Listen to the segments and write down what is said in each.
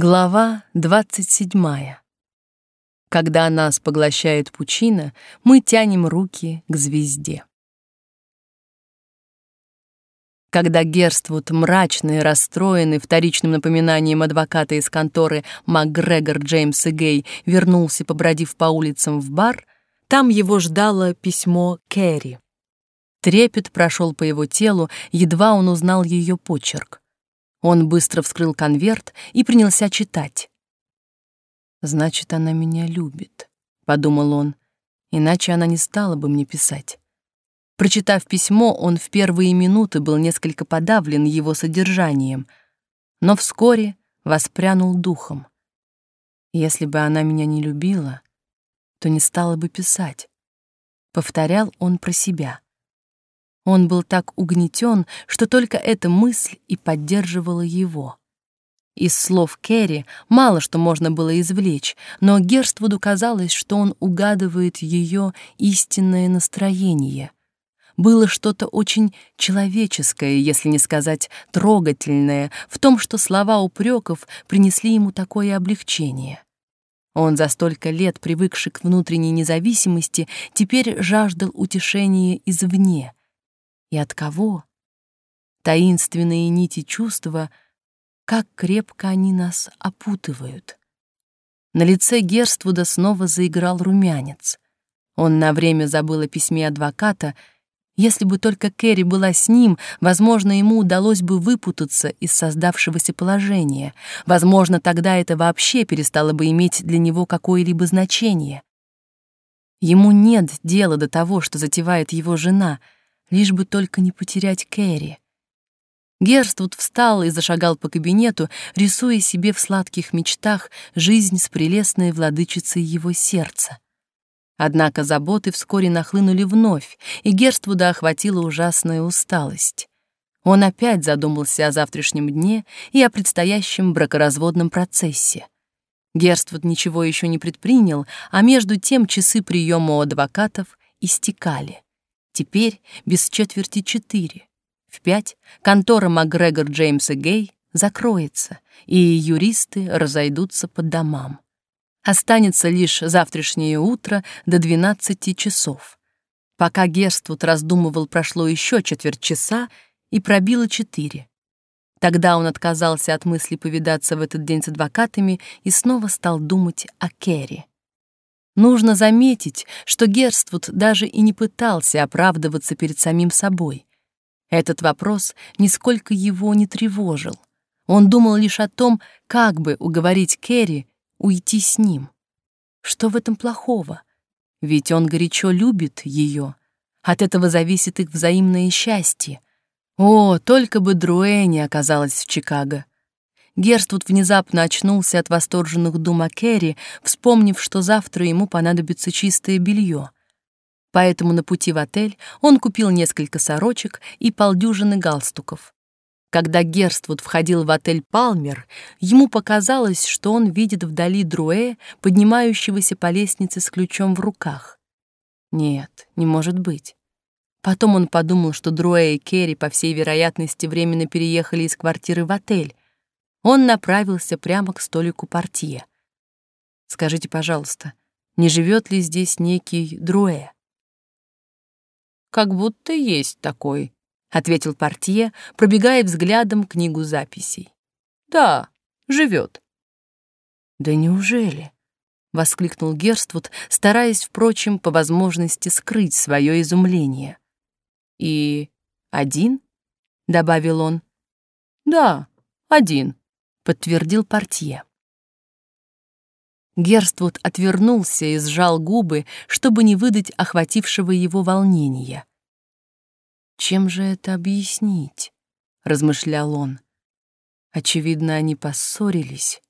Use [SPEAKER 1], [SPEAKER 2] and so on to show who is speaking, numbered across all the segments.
[SPEAKER 1] Глава 27. Когда нас поглощает пучина, мы тянем руки к звезде. Когда Герствуд, мрачный расстроенный вторичным напоминанием адвоката из конторы МакГрегор Джеймс и Гей, вернулся, побродив по улицам в бар, там его ждало письмо Кэрри. Трепет прошел по его телу, едва он узнал ее почерк. Он быстро вскрыл конверт и принялся читать. «Значит, она меня любит», — подумал он, «иначе она не стала бы мне писать». Прочитав письмо, он в первые минуты был несколько подавлен его содержанием, но вскоре воспрянул духом. Если бы она меня не любила, то не стала бы писать. Повторял он про себя. Он был так угнетен, что только эта мысль и поддерживала его. Из слов Керри мало что можно было извлечь, но Герствуду казалось, что он угадывает ее истинное настроение. Было что-то очень человеческое, если не сказать трогательное, в том, что слова упреков принесли ему такое облегчение. Он за столько лет, привыкший к внутренней независимости, теперь жаждал утешения извне — и от кого? Таинственные нити чувства, как крепко они нас опутывают. На лице Герствуда снова заиграл румянец. Он на время забыл о письме адвоката. Если бы только Кэрри была с ним, возможно, ему удалось бы выпутаться из создавшегося положения. Возможно, тогда это вообще перестало бы иметь для него какое-либо значение. Ему нет дела до того, что затевает его жена — лишь бы только не потерять Кэрри. Герствуд встал и зашагал по кабинету, рисуя себе в сладких мечтах жизнь с прелестной владычицей его сердца. Однако заботы вскоре нахлынули вновь, и Герствуда охватила ужасная усталость. Он опять задумался о завтрашнем дне и о предстоящем бракоразводном процессе. Герствуд ничего еще не предпринял, а между тем часы приема у адвокатов истекали. Теперь без четверти четыре. В пять контора МакГрегор Джеймса Гей закроется, и юристы разойдутся по домам. Останется лишь завтрашнее утро до 12 часов. Пока Герствуд раздумывал, прошло еще четверть часа, и пробило четыре. Тогда он отказался от мысли повидаться в этот день с адвокатами и снова стал думать о Керри. Нужно заметить, что Герствуд даже и не пытался оправдываться перед самим собой. Этот вопрос нисколько его не тревожил. Он думал лишь о том, как бы уговорить Керри уйти с ним. Что в этом плохого? Ведь он горячо любит ее. От этого зависит их взаимное счастье. О, только бы Друэ не оказалась в Чикаго. Герствуд внезапно очнулся от восторженных дум о Керри, вспомнив, что завтра ему понадобится чистое белье. Поэтому на пути в отель он купил несколько сорочек и полдюжины галстуков. Когда Герствуд входил в отель «Палмер», ему показалось, что он видит вдали Друэ, поднимающегося по лестнице с ключом в руках. Нет, не может быть. Потом он подумал, что Друэ и Керри, по всей вероятности, временно переехали из квартиры в отель, он направился прямо к столику портье. «Скажите, пожалуйста, не живет ли здесь некий Друэ?» «Как будто есть такой», — ответил портье, пробегая взглядом книгу записей. «Да, живет». «Да неужели?» — воскликнул Герствуд, стараясь, впрочем, по возможности скрыть свое изумление. «И один?» — добавил он. «Да, один», подтвердил портье. Герствуд отвернулся и сжал губы, чтобы не выдать охватившего его волнения. «Чем же это объяснить?» — размышлял он. Очевидно, они поссорились.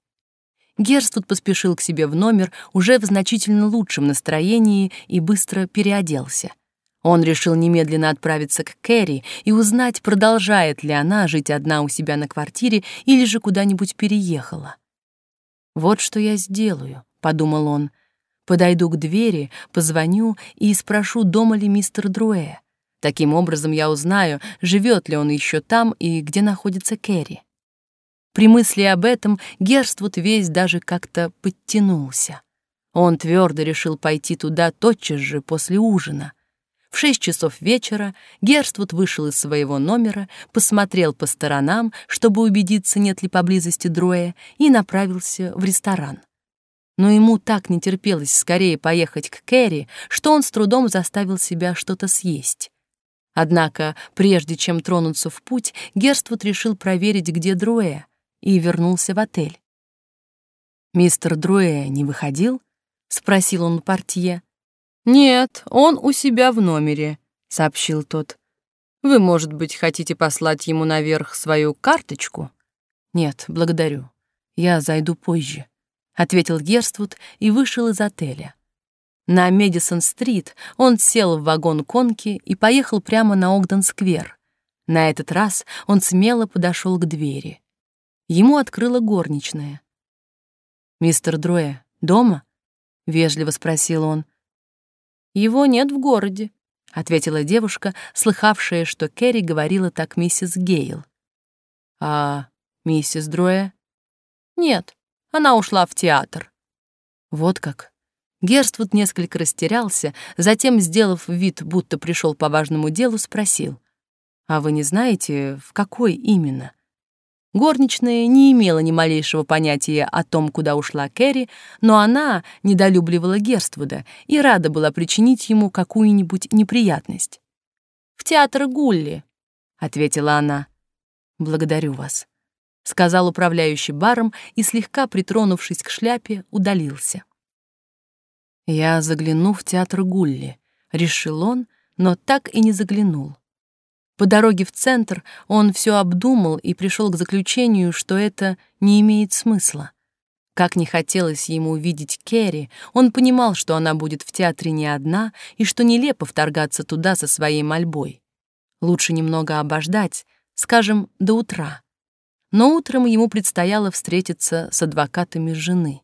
[SPEAKER 1] Герствуд поспешил к себе в номер уже в значительно лучшем настроении и быстро переоделся. Он решил немедленно отправиться к Кэрри и узнать, продолжает ли она жить одна у себя на квартире или же куда-нибудь переехала. «Вот что я сделаю», — подумал он. «Подойду к двери, позвоню и спрошу, дома ли мистер Друэ. Таким образом я узнаю, живет ли он еще там и где находится Кэрри». При мысли об этом Герствуд весь даже как-то подтянулся. Он твердо решил пойти туда тотчас же после ужина. В шесть часов вечера Герствуд вышел из своего номера, посмотрел по сторонам, чтобы убедиться, нет ли поблизости Дроя, и направился в ресторан. Но ему так не терпелось скорее поехать к Кэрри, что он с трудом заставил себя что-то съесть. Однако, прежде чем тронуться в путь, Герствуд решил проверить, где Дроя, и вернулся в отель. «Мистер Дроя не выходил?» — спросил он у портье. «Нет, он у себя в номере», — сообщил тот. «Вы, может быть, хотите послать ему наверх свою карточку?» «Нет, благодарю. Я зайду позже», — ответил Герствуд и вышел из отеля. На Медисон-стрит он сел в вагон конки и поехал прямо на Огден-сквер. На этот раз он смело подошел к двери. Ему открыла горничная. «Мистер Дроя дома?» — вежливо спросил он. «Его нет в городе», — ответила девушка, слыхавшая, что Кэрри говорила так миссис Гейл. «А миссис Дроя?» «Нет, она ушла в театр». «Вот как». Герствуд несколько растерялся, затем, сделав вид, будто пришел по важному делу, спросил. «А вы не знаете, в какой именно?» Горничная не имела ни малейшего понятия о том, куда ушла Кэрри, но она недолюбливала Герствуда и рада была причинить ему какую-нибудь неприятность. «В театр Гулли», — ответила она. «Благодарю вас», — сказал управляющий баром и, слегка притронувшись к шляпе, удалился. «Я загляну в театр Гулли», — решил он, но так и не заглянул. По дороге в центр он все обдумал и пришел к заключению, что это не имеет смысла. Как не хотелось ему увидеть Керри, он понимал, что она будет в театре не одна и что нелепо вторгаться туда со своей мольбой. Лучше немного обождать, скажем, до утра. Но утром ему предстояло встретиться с адвокатами жены.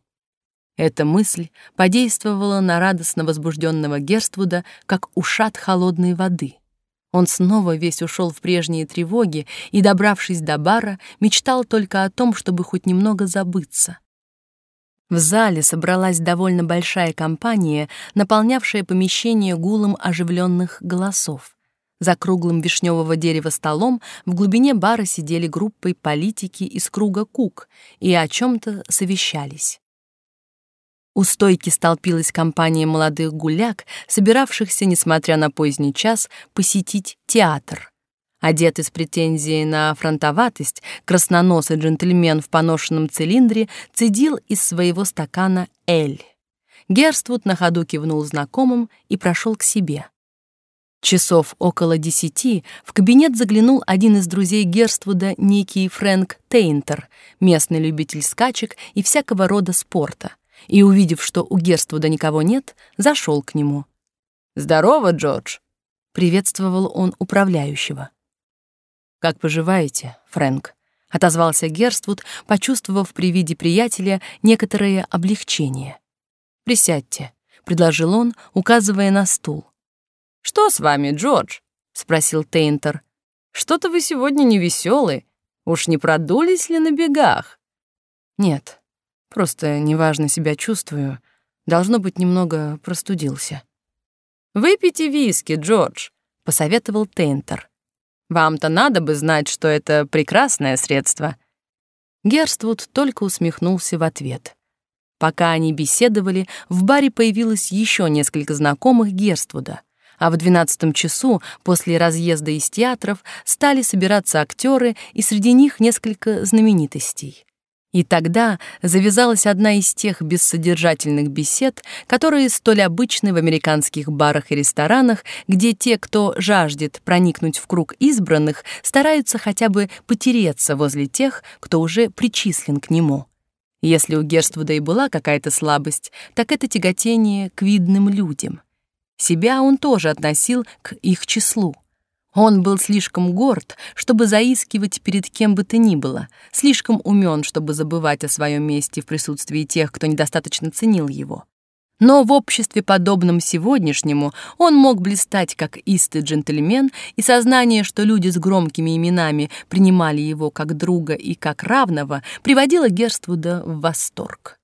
[SPEAKER 1] Эта мысль подействовала на радостно возбужденного Герствуда, как ушат холодной воды — он снова весь ушел в прежние тревоги и, добравшись до бара, мечтал только о том, чтобы хоть немного забыться. В зале собралась довольно большая компания, наполнявшая помещение гулом оживленных голосов. За круглым вишневого дерева столом в глубине бара сидели группой политики из круга Кук и о чем-то совещались. У стойки столпилась компания молодых гуляк, собиравшихся, несмотря на поздний час, посетить театр. Одетый с претензией на фронтоватость, красноносый джентльмен в поношенном цилиндре цедил из своего стакана «Эль». Герствуд на ходу кивнул знакомым и прошел к себе. Часов около десяти в кабинет заглянул один из друзей Герствуда, некий Фрэнк Тейнтер, местный любитель скачек и всякого рода спорта — и, увидев, что у Герствуда никого нет, зашел к нему. «Здорово, Джордж!» — приветствовал он управляющего. «Как поживаете, Фрэнк?» — отозвался Герствуд, почувствовав при виде приятеля некоторое облегчение. «Присядьте», — предложил он, указывая на стул. «Что с вами, Джордж?» — спросил Тейнтер. «Что-то вы сегодня невеселый. Уж не продулись ли на бегах?» «Нет», Просто неважно себя чувствую. Должно быть, немного простудился. «Выпейте виски, Джордж», — посоветовал Тейнтер. «Вам-то надо бы знать, что это прекрасное средство». Герствуд только усмехнулся в ответ. Пока они беседовали, в баре появилось еще несколько знакомых Герствуда, а в двенадцатом часу, после разъезда из театров, стали собираться актеры, и среди них несколько знаменитостей. И тогда завязалась одна из тех бессодержательных бесед, которые столь обычны в американских барах и ресторанах, где те, кто жаждет проникнуть в круг избранных, стараются хотя бы потереться возле тех, кто уже причислен к нему. Если у Герствуда и была какая-то слабость, так это тяготение к видным людям. Себя он тоже относил к их числу. Он был слишком горд, чтобы заискивать перед кем бы то ни было, слишком умен, чтобы забывать о своем месте в присутствии тех, кто недостаточно ценил его. Но в обществе, подобном сегодняшнему, он мог блистать как истый джентльмен, и сознание, что люди с громкими именами принимали его как друга и как равного, приводило Герствуда в восторг.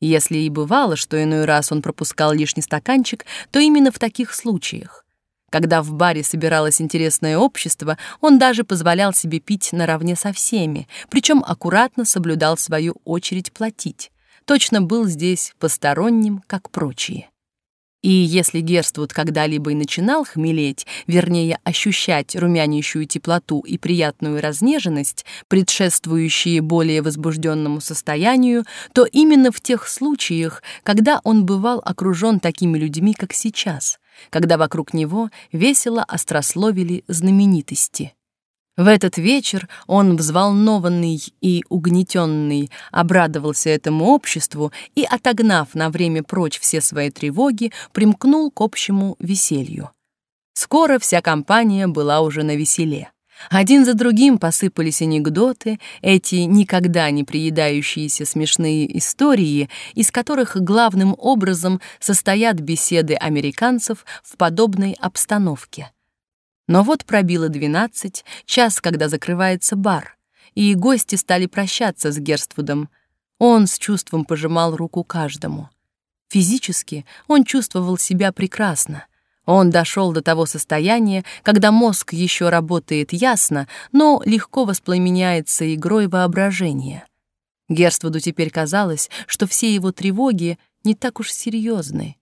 [SPEAKER 1] Если и бывало, что иной раз он пропускал лишний стаканчик, то именно в таких случаях. Когда в баре собиралось интересное общество, он даже позволял себе пить наравне со всеми, причем аккуратно соблюдал свою очередь платить. Точно был здесь посторонним, как прочие. И если Герствуд когда-либо и начинал хмелеть, вернее, ощущать румянящую теплоту и приятную разнеженность, предшествующие более возбужденному состоянию, то именно в тех случаях, когда он бывал окружен такими людьми, как сейчас, когда вокруг него весело острословили знаменитости. В этот вечер он, взволнованный и угнетенный, обрадовался этому обществу и, отогнав на время прочь все свои тревоги, примкнул к общему веселью. Скоро вся компания была уже на веселе. Один за другим посыпались анекдоты, эти никогда не приедающиеся смешные истории, из которых главным образом состоят беседы американцев в подобной обстановке. Но вот пробило двенадцать, час, когда закрывается бар, и гости стали прощаться с Герствудом. Он с чувством пожимал руку каждому. Физически он чувствовал себя прекрасно. Он дошел до того состояния, когда мозг еще работает ясно, но легко воспламеняется игрой воображения. Герствуду теперь казалось, что все его тревоги не так уж серьезны.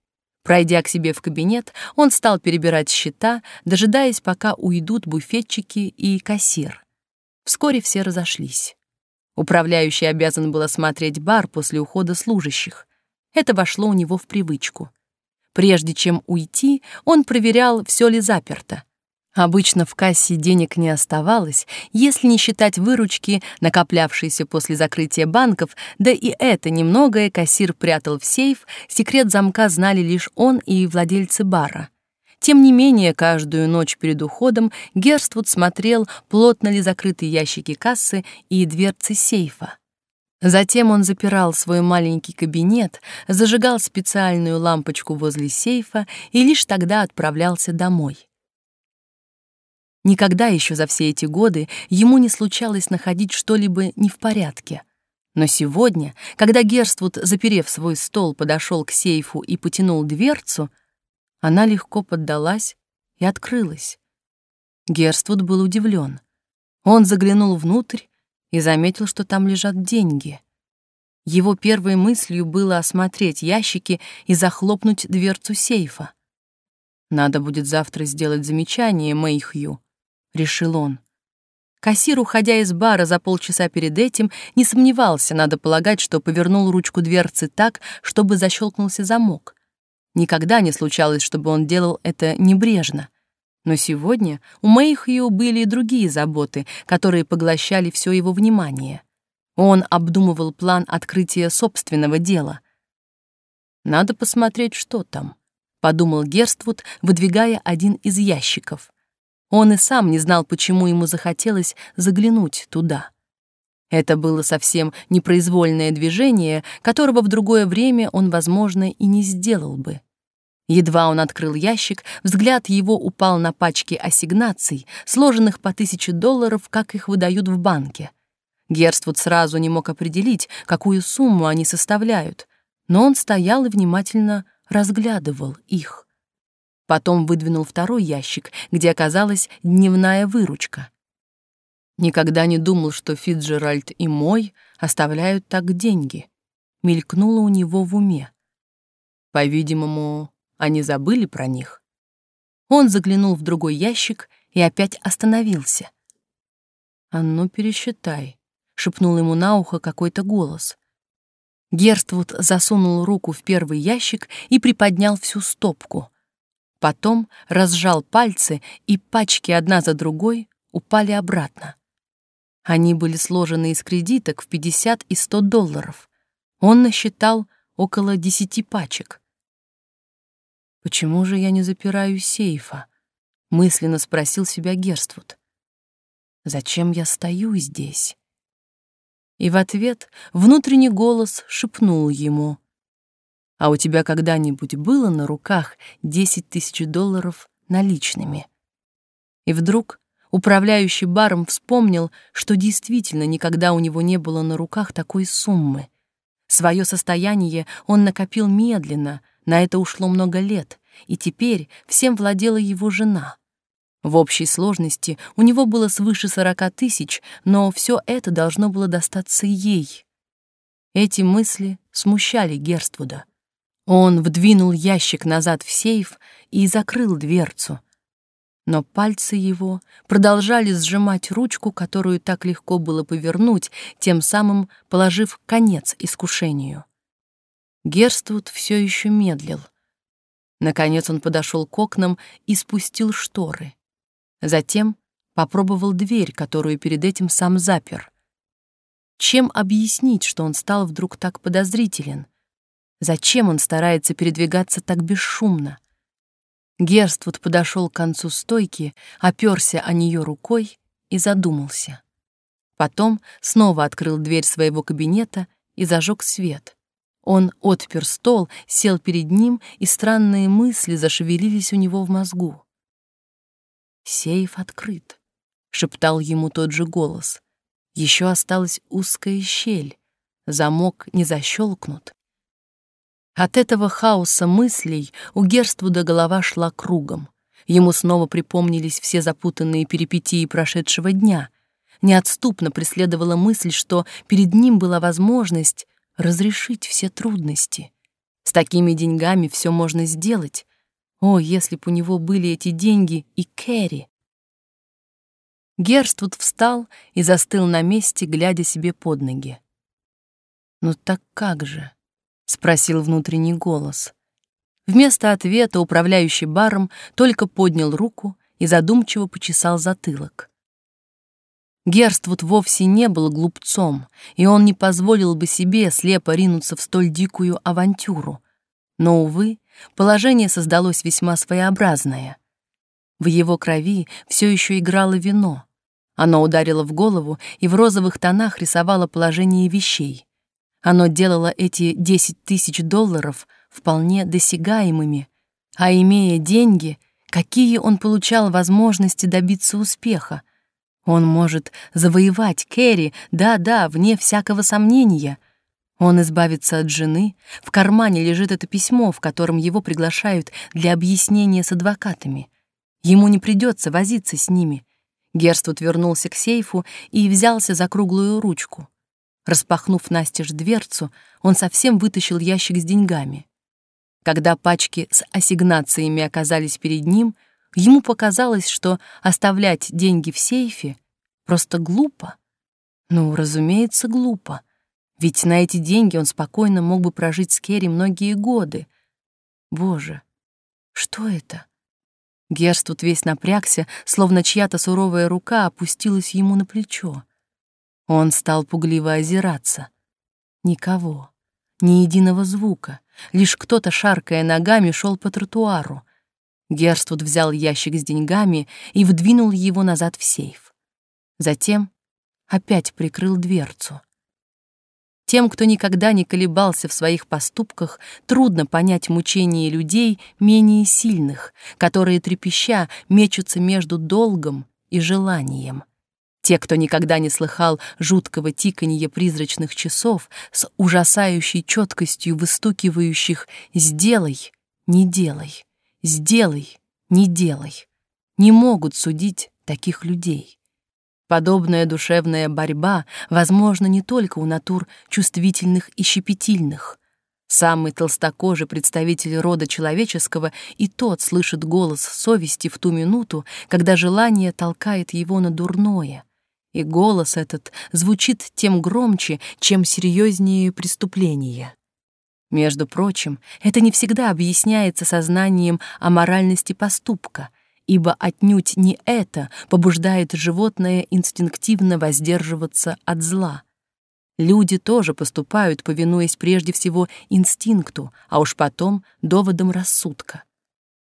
[SPEAKER 1] Пройдя к себе в кабинет, он стал перебирать счета, дожидаясь, пока уйдут буфетчики и кассир. Вскоре все разошлись. Управляющий обязан был осмотреть бар после ухода служащих. Это вошло у него в привычку. Прежде чем уйти, он проверял, все ли заперто. Обычно в кассе денег не оставалось, если не считать выручки, накоплявшейся после закрытия банков, да и это немногое кассир прятал в сейф, секрет замка знали лишь он и владельцы бара. Тем не менее, каждую ночь перед уходом Герствуд смотрел, плотно ли закрыты ящики кассы и дверцы сейфа. Затем он запирал свой маленький кабинет, зажигал специальную лампочку возле сейфа и лишь тогда отправлялся домой. Никогда еще за все эти годы ему не случалось находить что-либо не в порядке. Но сегодня, когда Герствуд, заперев свой стол, подошел к сейфу и потянул дверцу, она легко поддалась и открылась. Герствуд был удивлен. Он заглянул внутрь и заметил, что там лежат деньги. Его первой мыслью было осмотреть ящики и захлопнуть дверцу сейфа. Надо будет завтра сделать замечание Мэйхью, — решил он. Кассир, уходя из бара за полчаса перед этим, не сомневался, надо полагать, что повернул ручку дверцы так, чтобы защелкнулся замок. Никогда не случалось, чтобы он делал это небрежно. Но сегодня у Мэйхью были и другие заботы, которые поглощали все его внимание. Он обдумывал план открытия собственного дела. «Надо посмотреть, что там», — подумал Герствуд, выдвигая один из ящиков. Он и сам не знал, почему ему захотелось заглянуть туда. Это было совсем непроизвольное движение, которого в другое время он, возможно, и не сделал бы. Едва он открыл ящик, взгляд его упал на пачки ассигнаций, сложенных по тысяче долларов, как их выдают в банке. Герствуд сразу не мог определить, какую сумму они составляют, но он стоял и внимательно разглядывал их. Потом выдвинул второй ящик, где оказалась дневная выручка. Никогда не думал, что Фитджеральд и мой оставляют так деньги. Мелькнуло у него в уме. По-видимому, они забыли про них. Он заглянул в другой ящик и опять остановился. «А ну, пересчитай», — шепнул ему на ухо какой-то голос. Герствуд засунул руку в первый ящик и приподнял всю стопку — Потом разжал пальцы, и пачки одна за другой упали обратно. Они были сложены из кредиток в 50 и 100 долларов. Он насчитал около 10 пачек. «Почему же я не запираю сейфа?» — мысленно спросил себя Герствуд. «Зачем я стою здесь?» И в ответ внутренний голос шепнул ему. А у тебя когда-нибудь было на руках 10 тысяч долларов наличными? И вдруг управляющий баром вспомнил, что действительно никогда у него не было на руках такой суммы. Свое состояние он накопил медленно, на это ушло много лет, и теперь всем владела его жена. В общей сложности у него было свыше сорока тысяч, но все это должно было достаться ей. Эти мысли смущали Герствуда. Он вдвинул ящик назад в сейф и закрыл дверцу. Но пальцы его продолжали сжимать ручку, которую так легко было повернуть, тем самым положив конец искушению. Герствуд все еще медлил. Наконец он подошел к окнам и спустил шторы. Затем попробовал дверь, которую перед этим сам запер. Чем объяснить, что он стал вдруг так подозрителен? Зачем он старается передвигаться так бесшумно? Герствуд подошел к концу стойки, оперся о нее рукой и задумался. Потом снова открыл дверь своего кабинета и зажег свет. Он отпер стол, сел перед ним, и странные мысли зашевелились у него в мозгу. «Сейф открыт», — шептал ему тот же голос. «Еще осталась узкая щель, замок не защелкнут». От этого хаоса мыслей у Герствуда голова шла кругом. Ему снова припомнились все запутанные перипетии прошедшего дня. Неотступно преследовала мысль, что перед ним была возможность разрешить все трудности. С такими деньгами все можно сделать, о, если б у него были эти деньги и Кэрри! Герствуд встал и застыл на месте, глядя себе под ноги. «Ну так как же?» — спросил внутренний голос. Вместо ответа управляющий баром только поднял руку и задумчиво почесал затылок. Герствуд вовсе не был глупцом, и он не позволил бы себе слепо ринуться в столь дикую авантюру. Но, увы, Положение создалось весьма своеобразное. В его крови все еще играло вино. Оно ударило в голову и в розовых тонах рисовало положение вещей. Оно делало эти 10 тысяч долларов вполне досягаемыми, а имея деньги, какие он получал возможности добиться успеха. Он может завоевать Кэрри, да-да, вне всякого сомнения — он избавится от жены, в кармане лежит это письмо, в котором его приглашают для объяснения с адвокатами. Ему не придется возиться с ними. Герствуд вернулся к сейфу и взялся за круглую ручку. Распахнув настежь дверцу, он совсем вытащил ящик с деньгами. Когда пачки с ассигнациями оказались перед ним, ему показалось, что оставлять деньги в сейфе просто глупо. Ну, разумеется, глупо. Ведь на эти деньги он спокойно мог бы прожить с Керри многие годы. Боже, что это? Герст тут весь напрягся, словно чья-то суровая рука опустилась ему на плечо. Он стал пугливо озираться. Никого, ни единого звука, лишь кто-то, шаркая ногами, шел по тротуару. Герствуд взял ящик с деньгами и вдвинул его назад в сейф. Затем опять прикрыл дверцу. Тем, кто никогда не колебался в своих поступках, трудно понять мучения людей менее сильных, которые трепеща мечутся между долгом и желанием. Те, кто никогда не слыхал жуткого тиканья призрачных часов с ужасающей четкостью выстукивающих «сделай, не делай, сделай, не делай», не могут судить таких людей. Подобная душевная борьба возможна не только у натур чувствительных и щепетильных. Самый толстокожий представитель рода человеческого и тот слышит голос совести в ту минуту, когда желание толкает его на дурное. И голос этот звучит тем громче, чем серьезнее преступление. Между прочим, это не всегда объясняется сознанием о моральности поступка — ибо отнюдь не это побуждает животное инстинктивно воздерживаться от зла. Люди тоже поступают, повинуясь прежде всего инстинкту, а уж потом доводам рассудка.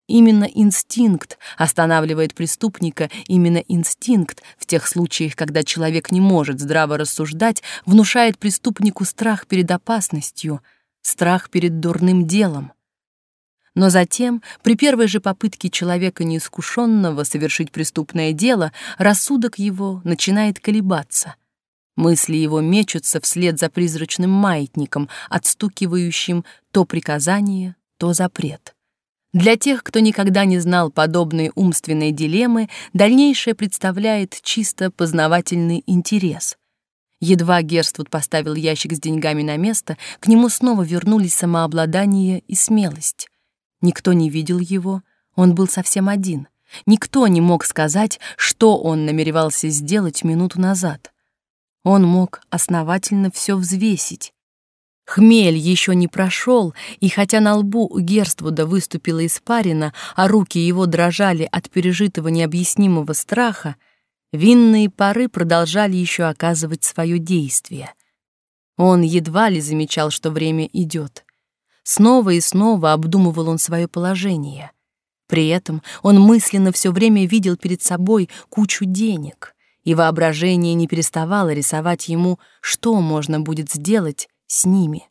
[SPEAKER 1] Именно инстинкт останавливает преступника, именно инстинкт в тех случаях, когда человек не может здраво рассуждать, внушает преступнику страх перед опасностью, страх перед дурным делом. Но затем, при первой же попытке человека неискушенного совершить преступное дело, рассудок его начинает колебаться. Мысли его мечутся вслед за призрачным маятником, отстукивающим то приказание, то запрет. Для тех, кто никогда не знал подобной умственной дилеммы, дальнейшее представляет чисто познавательный интерес. Едва Герствуд поставил ящик с деньгами на место, к нему снова вернулись самообладание и смелость. Никто не видел его, он был совсем один. Никто не мог сказать, что он намеревался сделать минуту назад. Он мог основательно все взвесить, Хмель еще не прошел, и хотя на лбу у Герствуда выступила испарина, а руки его дрожали от пережитого необъяснимого страха, винные пары продолжали еще оказывать свое действие. Он едва ли замечал, что время идет. Снова и снова обдумывал он свое положение. При этом он мысленно все время видел перед собой кучу денег, и воображение не переставало рисовать ему, что можно будет сделать, с ними.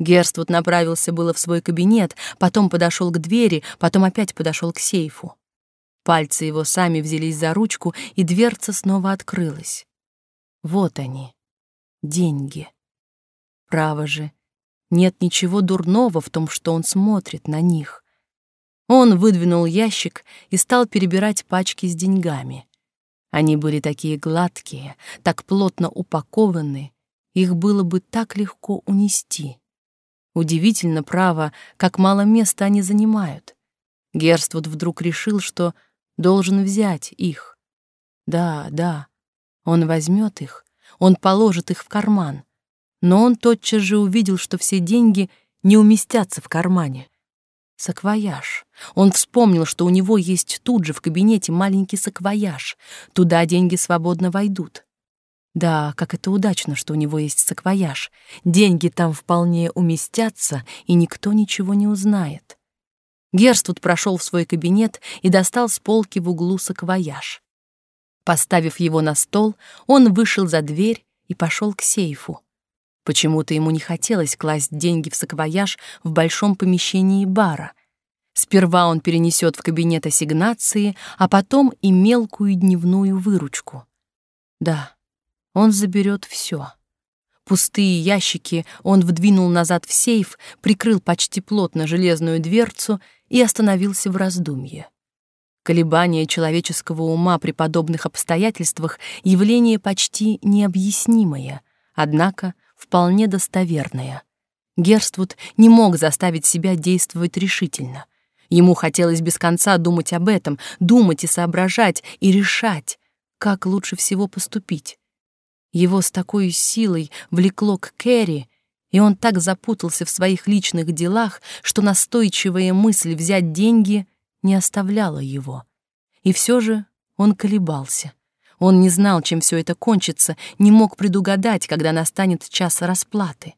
[SPEAKER 1] Герствуд направился было в свой кабинет, потом подошел к двери, потом опять подошел к сейфу. Пальцы его сами взялись за ручку, и дверца снова открылась. Вот они, деньги. Право же, нет ничего дурного в том, что он смотрит на них. Он выдвинул ящик и стал перебирать пачки с деньгами. Они были такие гладкие, так плотно упакованы, их было бы так легко унести. Удивительно, право, как мало места они занимают. Герствуд вдруг решил, что должен взять их. Да, да, он возьмет их, он положит их в карман. Но он тотчас же увидел, что все деньги не уместятся в кармане. Саквояж. Он вспомнил, что у него есть тут же в кабинете маленький саквояж. Туда деньги свободно войдут. Да, как это удачно, что у него есть саквояж. Деньги там вполне уместятся, и никто ничего не узнает. Герствуд прошел в свой кабинет и достал с полки в углу саквояж. Поставив его на стол, он вышел за дверь и пошел к сейфу. Почему-то ему не хотелось класть деньги в саквояж в большом помещении бара. Сперва он перенесет в кабинет ассигнации, а потом и мелкую дневную выручку. Да, он заберет все. Пустые ящики он вдвинул назад в сейф, прикрыл почти плотно железную дверцу и остановился в раздумье. Колебание человеческого ума при подобных обстоятельствах — явление почти необъяснимое, однако вполне достоверное. Герствуд не мог заставить себя действовать решительно. Ему хотелось без конца думать об этом, думать и соображать, и решать, как лучше всего поступить. Его с такой силой влекло к Кэрри, и он так запутался в своих личных делах, что настойчивая мысль взять деньги не оставляла его. И все же он колебался. Он не знал, чем все это кончится, не мог предугадать, когда настанет час расплаты.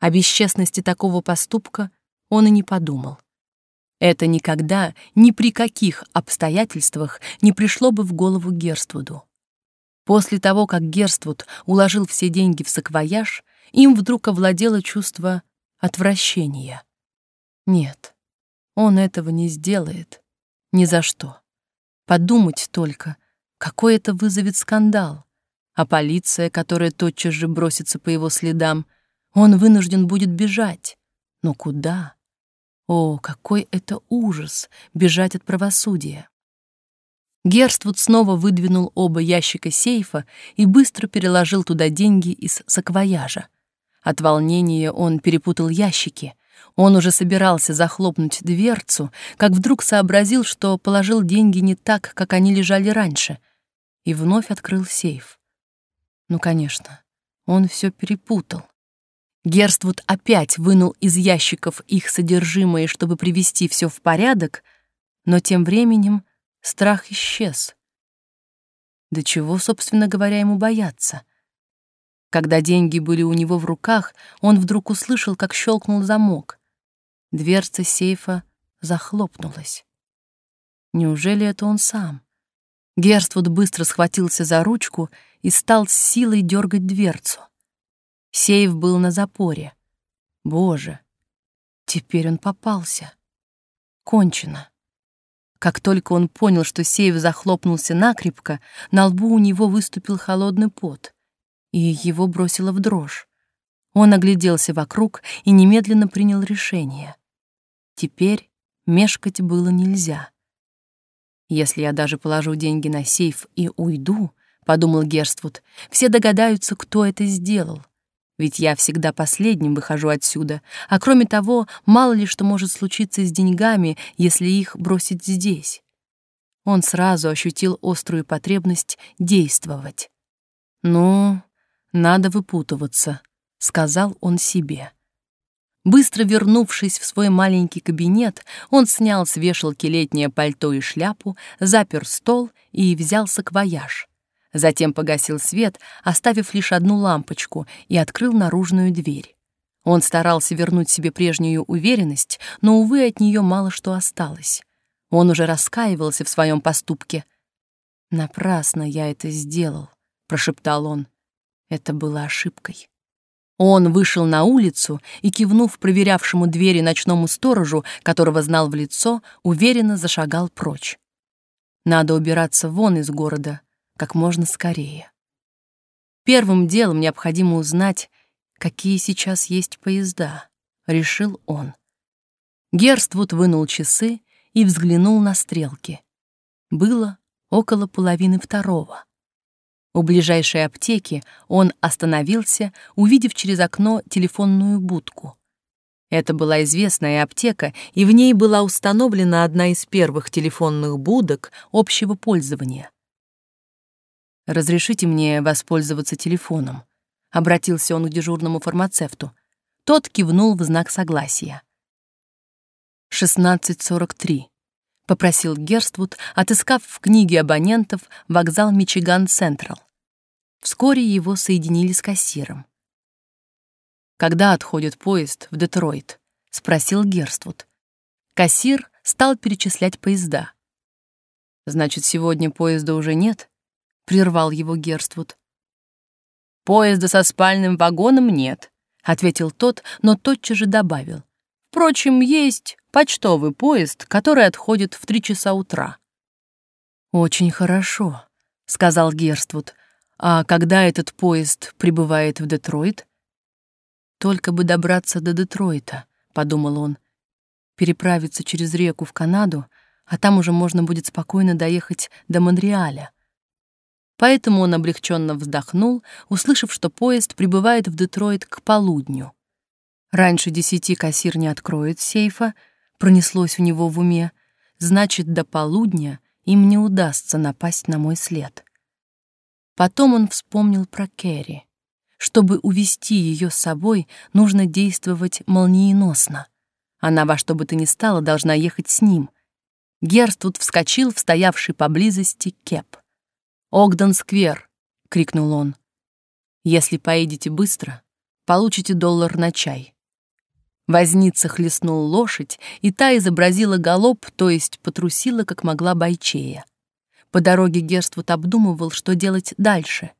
[SPEAKER 1] О бесчестности такого поступка он и не подумал. Это никогда, ни при каких обстоятельствах не пришло бы в голову Герствуду. После того, как Герствуд уложил все деньги в саквояж, им вдруг овладело чувство отвращения. Нет, он этого не сделает. Ни за что. Подумать только, какой это вызовет скандал. А полиция, которая тотчас же бросится по его следам, он вынужден будет бежать. Но куда? О, какой это ужас — бежать от правосудия! Герствуд снова выдвинул оба ящика сейфа и быстро переложил туда деньги из саквояжа. От волнения он перепутал ящики. Он уже собирался захлопнуть дверцу, как вдруг сообразил, что положил деньги не так, как они лежали раньше, и вновь открыл сейф. Ну, конечно, он все перепутал. Герствуд опять вынул из ящиков их содержимое, чтобы привести все в порядок, но тем временем Страх исчез. Да чего, собственно говоря, ему бояться? Когда деньги были у него в руках, он вдруг услышал, как щелкнул замок. Дверца сейфа захлопнулась. Неужели это он сам? Герствуд быстро схватился за ручку и стал с силой дергать дверцу. Сейф был на запоре. Боже, теперь он попался. Кончено. Как только он понял, что сейф захлопнулся накрепко, на лбу у него выступил холодный пот, и его бросило в дрожь. Он огляделся вокруг и немедленно принял решение. Теперь мешкать было нельзя. Если я даже положу деньги на сейф и уйду, подумал Герствуд, все догадаются, кто это сделал. Ведь я всегда последним выхожу отсюда, а кроме того, мало ли что может случиться с деньгами, если их бросить здесь. Он сразу ощутил острую потребность действовать. «Ну, надо выпутываться», — сказал он себе. Быстро вернувшись в свой маленький кабинет, он снял с вешалки летнее пальто и шляпу, запер стол и взялся к вояж. Затем погасил свет, оставив лишь одну лампочку, и открыл наружную дверь. Он старался вернуть себе прежнюю уверенность, но, увы, от нее мало что осталось. Он уже раскаивался в своем поступке. «Напрасно я это сделал», — прошептал он. Это было ошибкой. Он вышел на улицу и, кивнув проверявшему двери ночному сторожу, которого знал в лицо, уверенно зашагал прочь. Надо убираться вон из города как можно скорее. Первым делом необходимо узнать, какие сейчас есть поезда, решил он. Герствуд вынул часы и взглянул на стрелки. Было около половины второго. У ближайшей аптеки он остановился, увидев через окно телефонную будку. Это была известная аптека, и в ней была установлена одна из первых телефонных будок общего пользования. «Разрешите мне воспользоваться телефоном», — обратился он к дежурному фармацевту. Тот кивнул в знак согласия. «1643», — попросил Герствуд, отыскав в книге абонентов вокзал Мичиган Централ. Вскоре его соединили с кассиром. «Когда отходит поезд в Детройт?» — спросил Герствуд. Кассир стал перечислять поезда. «Значит, сегодня поезда уже нет?» — прервал его Герствуд. «Поезда со спальным вагоном нет», — ответил тот, но тотчас же добавил. «Впрочем, есть почтовый поезд, который отходит в три часа утра». «Очень хорошо», — сказал Герствуд. А когда этот поезд прибывает в Детройт? Только бы добраться до Детройта, подумал он. Переправиться через реку в Канаду, а там уже можно будет спокойно доехать до Монреаля. Поэтому он облегченно вздохнул, услышав, что поезд прибывает в Детройт к полудню. Раньше десяти кассир не откроет сейфа, пронеслось у него в уме, значит, до полудня им не удастся напасть на мой след. Потом он вспомнил про Кэрри. Чтобы увести ее с собой, нужно действовать молниеносно. Она во что бы то ни стало должна ехать с ним. Герствуд вскочил в стоявший поблизости кеп. «Огден-сквер!» — крикнул он. «Если поедете быстро, получите доллар на чай». Возница хлестнул лошадь, и та изобразила галоп, то есть потрусила, как могла бойчея. По дороге Герствуд обдумывал, что делать дальше.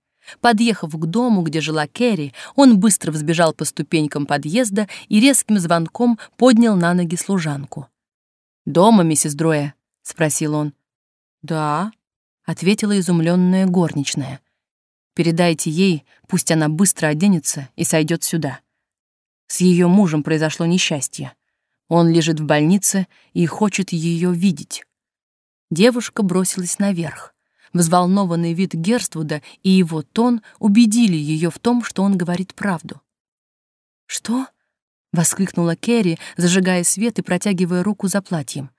[SPEAKER 1] Подъехав к дому, где жила Кэрри, он быстро взбежал по ступенькам подъезда и резким звонком поднял на ноги служанку. «Дома, миссис Дроя?» — спросил он. «Да», — ответила изумленная горничная. «Передайте ей, пусть она быстро оденется и сойдет сюда. С ее мужем произошло несчастье. Он лежит в больнице и хочет ее видеть. Девушка бросилась наверх. Взволнованный вид Герствуда и его тон убедили ее в том, что он говорит правду. «Что?» — воскликнула Керри, зажигая свет и протягивая руку за платьем.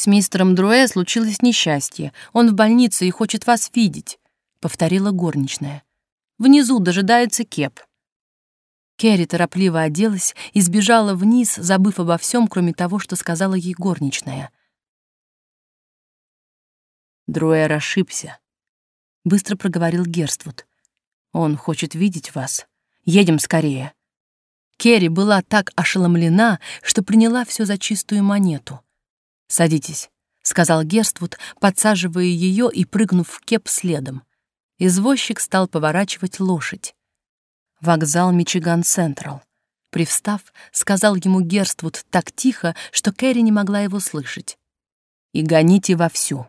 [SPEAKER 1] «С мистером Друэ случилось несчастье. Он в больнице и хочет вас видеть», — повторила горничная. «Внизу дожидается Кеп». Керри торопливо оделась и сбежала вниз, забыв обо всем, кроме того, что сказала ей горничная — Друэр ошибся. Быстро проговорил Герствуд. Он хочет видеть вас. Едем скорее. Керри была так ошеломлена, что приняла все за чистую монету. «Садитесь», — сказал Герствуд, подсаживая ее и прыгнув в кеп следом. Извозчик стал поворачивать лошадь. Вокзал Мичиган Централ. Привстав, сказал ему Герствуд так тихо, что Кэрри не могла его слышать. «И гоните вовсю.